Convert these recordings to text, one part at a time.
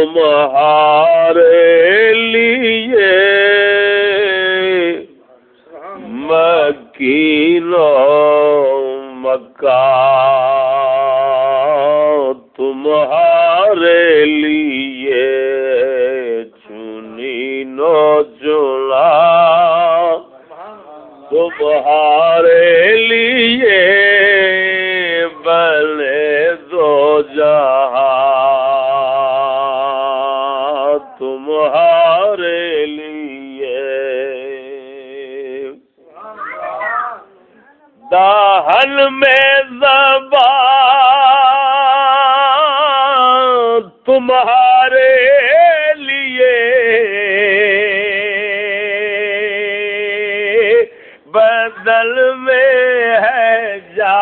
تمہارے لیے مکین مکہ تمہارے لیے چنی نو چنا تمہارے لیے میں زبان تمہارے لیے بدل میں ہے جا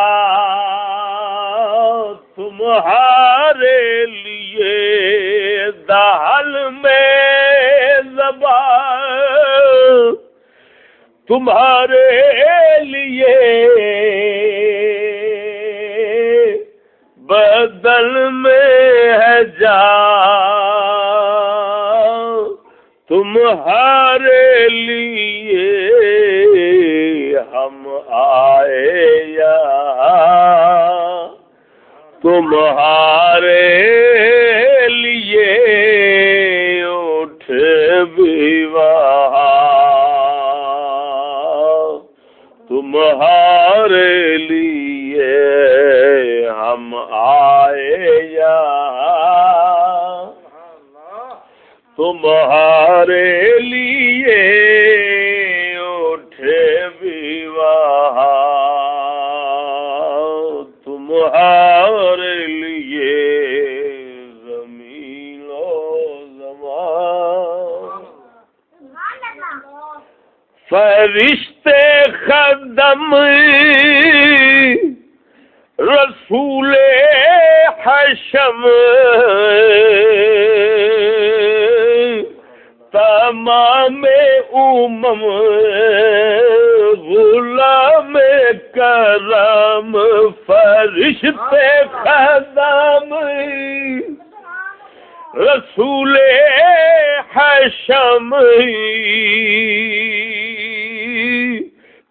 تمہارے لیے دہل میں تمہارے لیے بدل میں ہے جا تمہارے لیے ہم آئے یا تمہارے لیے اٹھ بھی وہاں تمہارے لیے ہم آئے یا تمہارے لیے اٹھے بھی وہاں تمہارے لیے زمین و زمان۔ فرشتے خدم رسول حشم تمام امم غلام کرم فرشتے خدم رسول حشم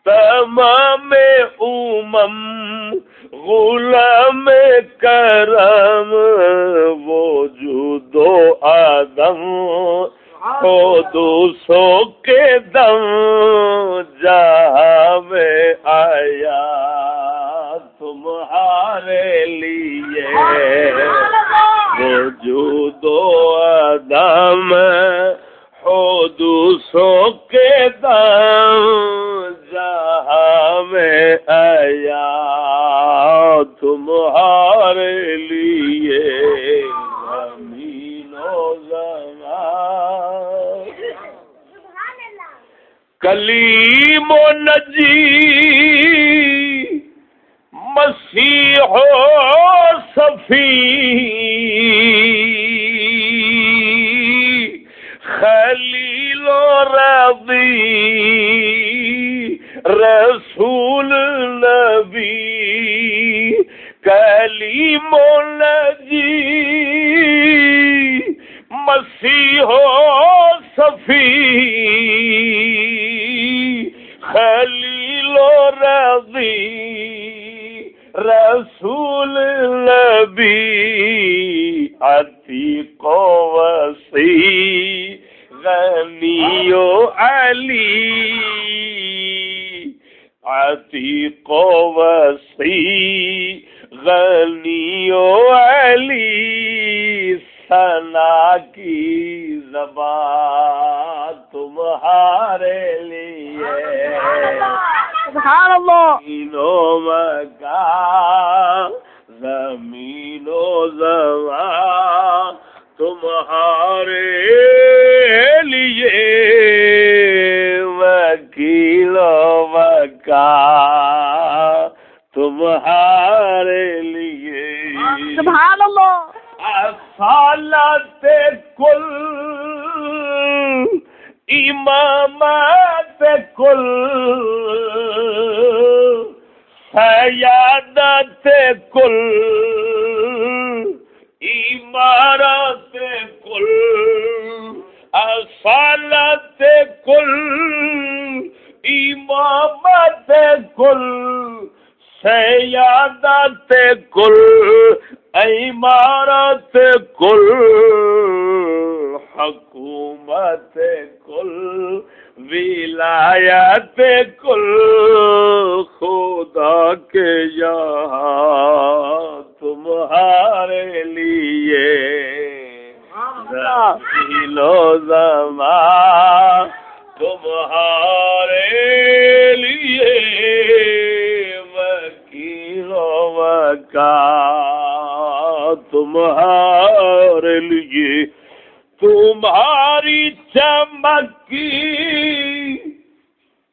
تمام امم غلام کرم وجود و آدم کو دو سو کے دم جہاں میں آیا، تمہارے لیے وجود و آدم ہو دوسو کے دم و نجی مسیح و صفی خلیل و رضی عتیق و وسیع غنی و علی سنا کی زبان تمہارے لیے۔ سبحان اللہ۔ و مکان تمہارے لیے۔ سبحان اللہ کل امامت کل سیادت کل امارت کل۔ اصالت کل امامت کل۔ عمارت کل۔ تمہارے لیے تمہاری چمکی۔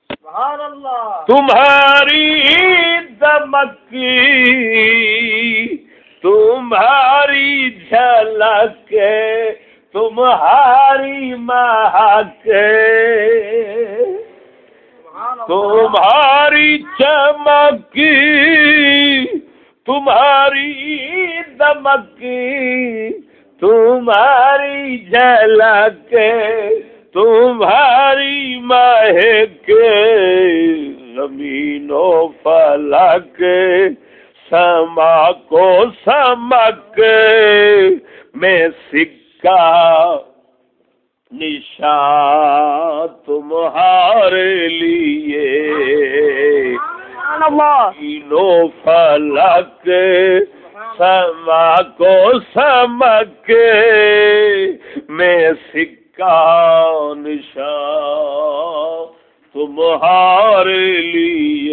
سبحان اللہ۔ تمہاری دمکی۔ تمہاری جھلک تمہاری مہک تمہاری چمکی۔ تمہاری دمکی تمہاری جھلک، تمہاری مہک، زمین و فلک، سما کو سمک، میں سکہ نشان تمہارے لیے۔ سبحان اللہ. تینو فلک سما کو سمک میں سکہ نشان تمہارے لیے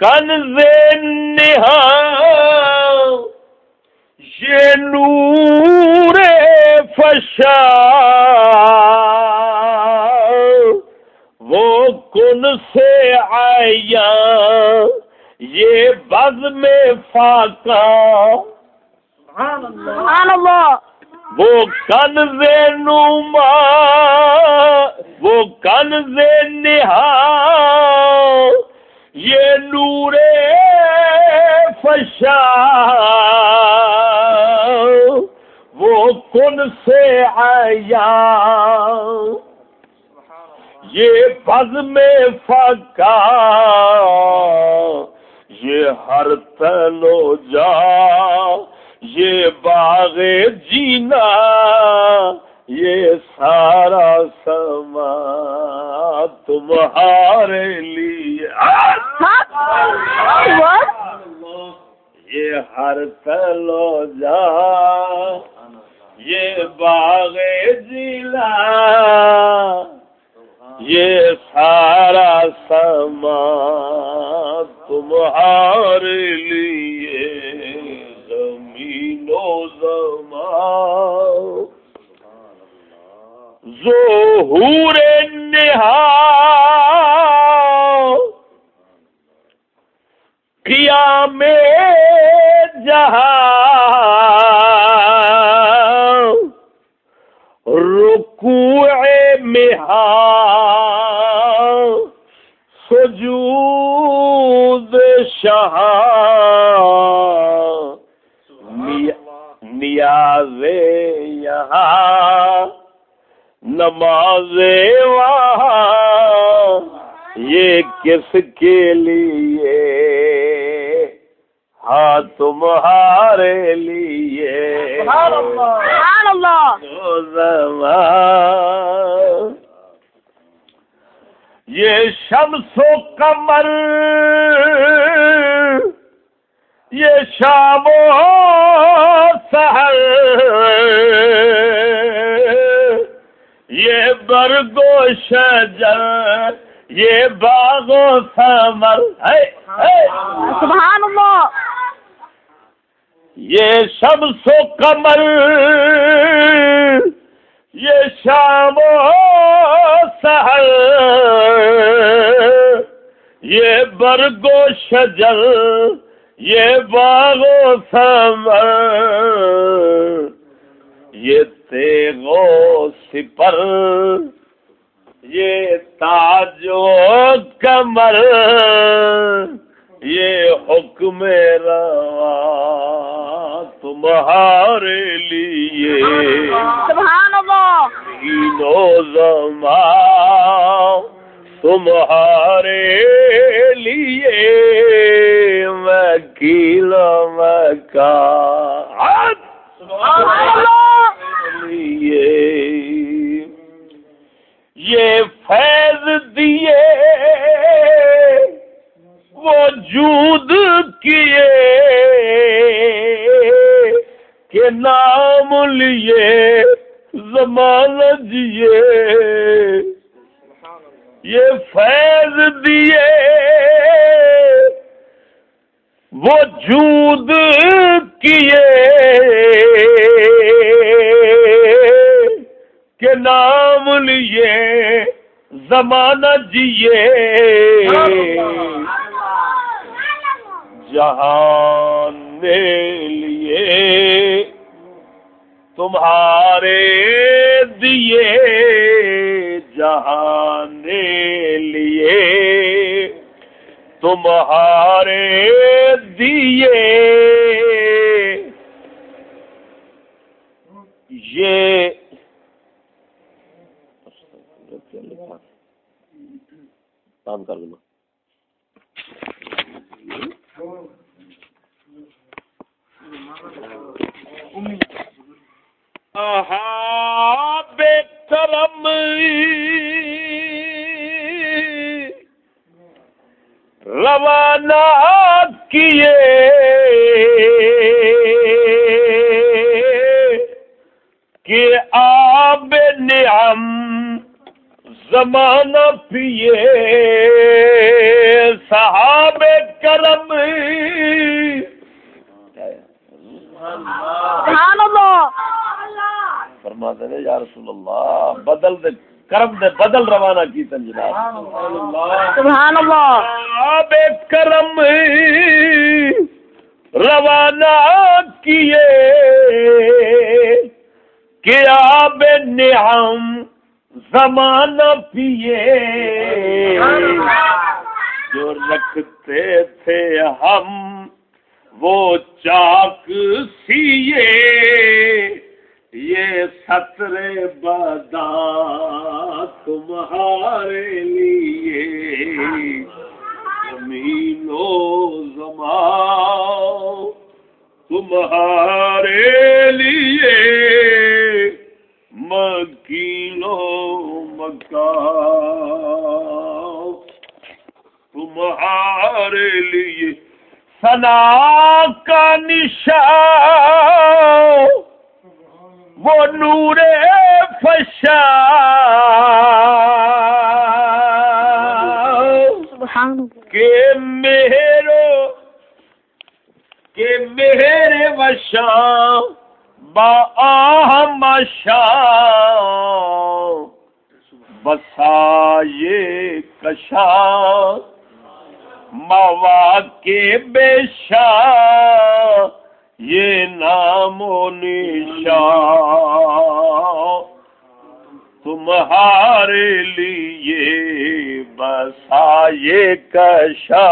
کنز نہا یہ نور فشا وہ کن سے آیا یہ بز میں فاقہ سبحان اللہ سبحان اللہ وہ کنز نما وہ کنز نہا یہ نور فشا، وہ کن سے آیا؟ یہ بز میں فکا یہ ہر تلو جا، یہ باغ جینا۔ یہ سارا سما تمہارے لیے۔ یہ ہر تلو جا۔ یہ باغ جیلا۔ یہ سارا سما تمہارے لیے۔ ظہور نہا قیام جہاں رکوع مہا سجود شاہ نیاز یہاں۔ نماز یہ کس کے لیے؟ ہاں تمہارے لیے۔ یہ شمس و قمر یہ شام و سحر۔ یہ برگ و شجر یہ باغ و ثمر ہے ہے۔ سبحان اللہ یہ شمس و قمر یہ شام و سحر یہ برگو شجر یہ باغ و سمر یہ و سپر یہ تاج و کمر یہ حکم روا تمہارے لیے۔ سبحان اللہ۔ تینو زمان تمہارے لیے۔ وکیل مکان وجود کیے کہ نام لیے زمانہ جیے۔ یہ فیض دیے۔ وجود کیے کہ نام لیے، زمانہ جیے۔ جہان نے لیے تمہارے دیے جہان نے لیے تمہارے دیے یہ کام کر دوں بے کرم۔ روانہ کیے۔ کہ آب نعم زمانہ پیے۔ صحاب کرم۔ سبحان اللہ۔ فرما دے یا رسول اللہ بدل دے کرم دے بدل روانہ کی تن جناب. سبحان اللہ. آب کرم روانہ کیے کہ آب نعم زمانہ پیے. جو رکھتے تھے ہم وہ چاک سیے. یہ سطر بدا تمہارے لیے۔ زمین و زمان تمہارے لیے۔ مکینو مکان تمہارے لیے۔ سنا کا نشان وہ نور فشا۔ سبحان اللہ۔ کہ میرو کہ میرے وشا با مشا بسا یہ موا کے بے یہ نام و نشان تمہارے لیے بسا یہ کشا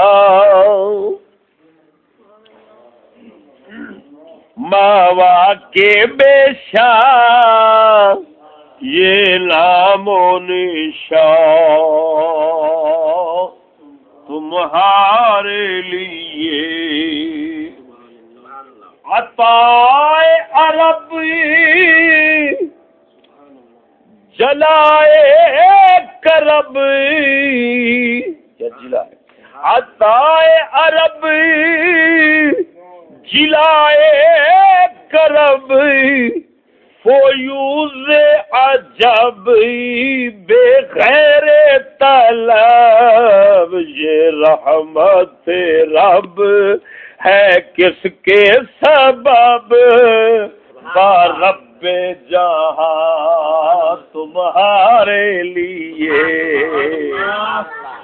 ماوا کے بے شا یہ نام و نشان تمہارے لیے عطا عرب جلائے کرب۔ عطا عرب جلائے کرب۔ فیوز عجب بے غیر طلب، یہ رحمت رب۔ ہے کس کے سبب؟ رب جہاں تمہارے لیے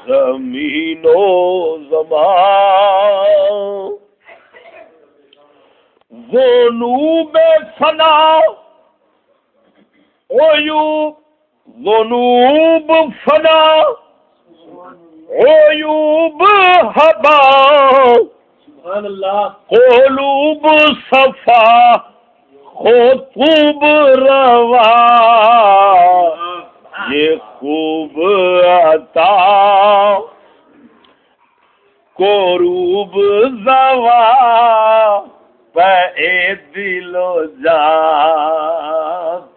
زمین و زمان ذنوب فنا عیوب ذنوب فنا عیوب حبا۔ سبحان اللہ. قلوب صفا خوب روا. یہ خوب عطا. کوروب زوا. پہ دل و جا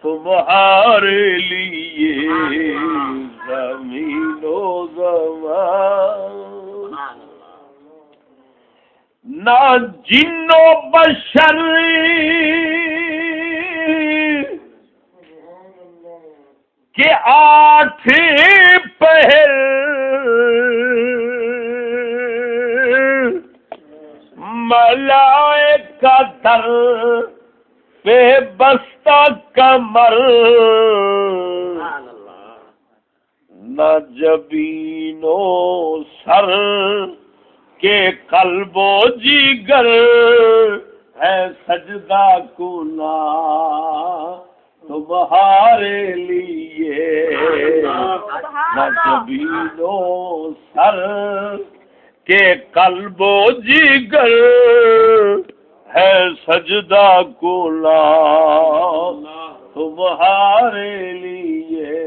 تمہارے لیے. نہ جنو بشر۔ کے آٹھ پہر۔ ملائے کا در پہ بستہ کمر۔ نہ جبینو سر۔ کے قلب و جیگر ہے سجدہ کنا تمہارے لیے نہ سر کے قلب و جیگر ہے سجدہ کنا تمہارے لیے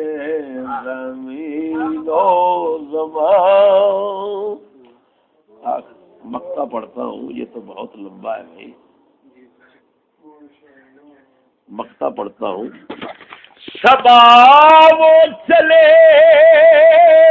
زمین و زمان مکہ پڑھتا ہوں، یہ تو بہت لمبا ہے بھائی۔ مکتا پڑھتا ہوں۔ سبا وہ چلے۔